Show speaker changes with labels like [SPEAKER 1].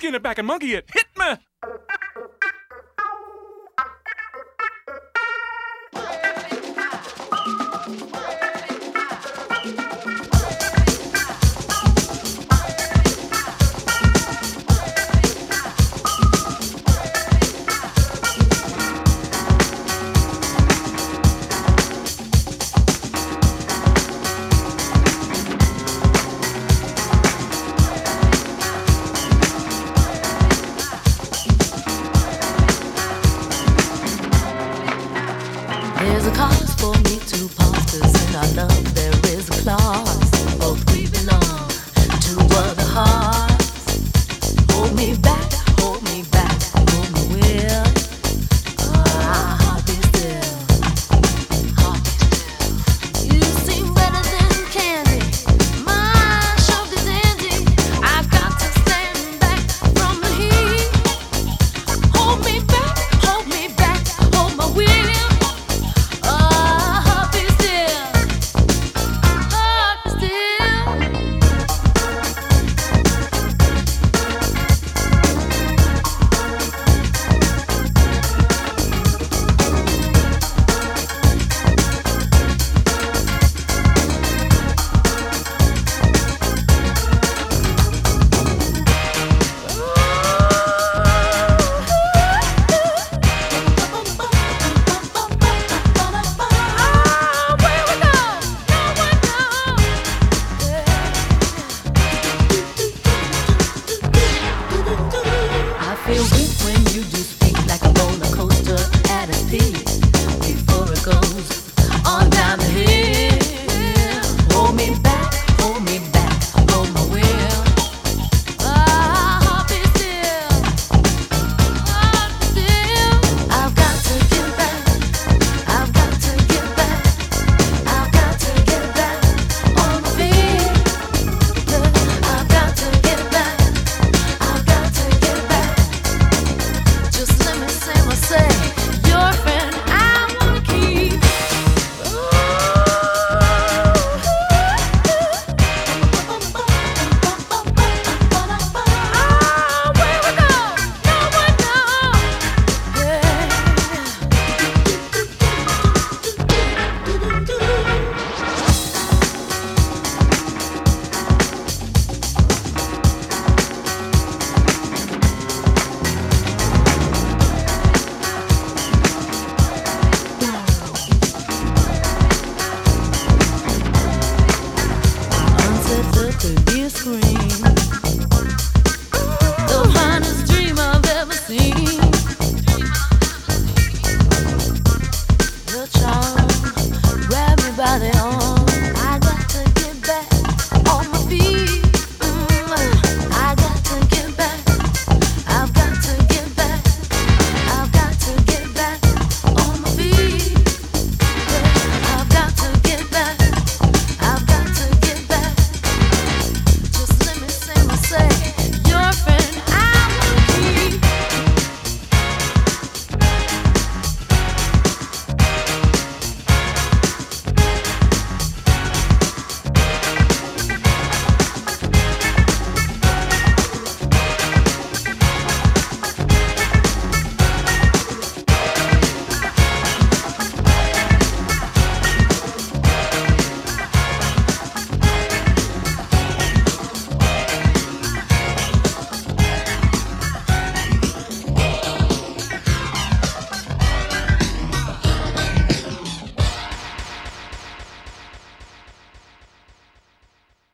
[SPEAKER 1] Skin it back and monkey it. Hit me.
[SPEAKER 2] There de hoy.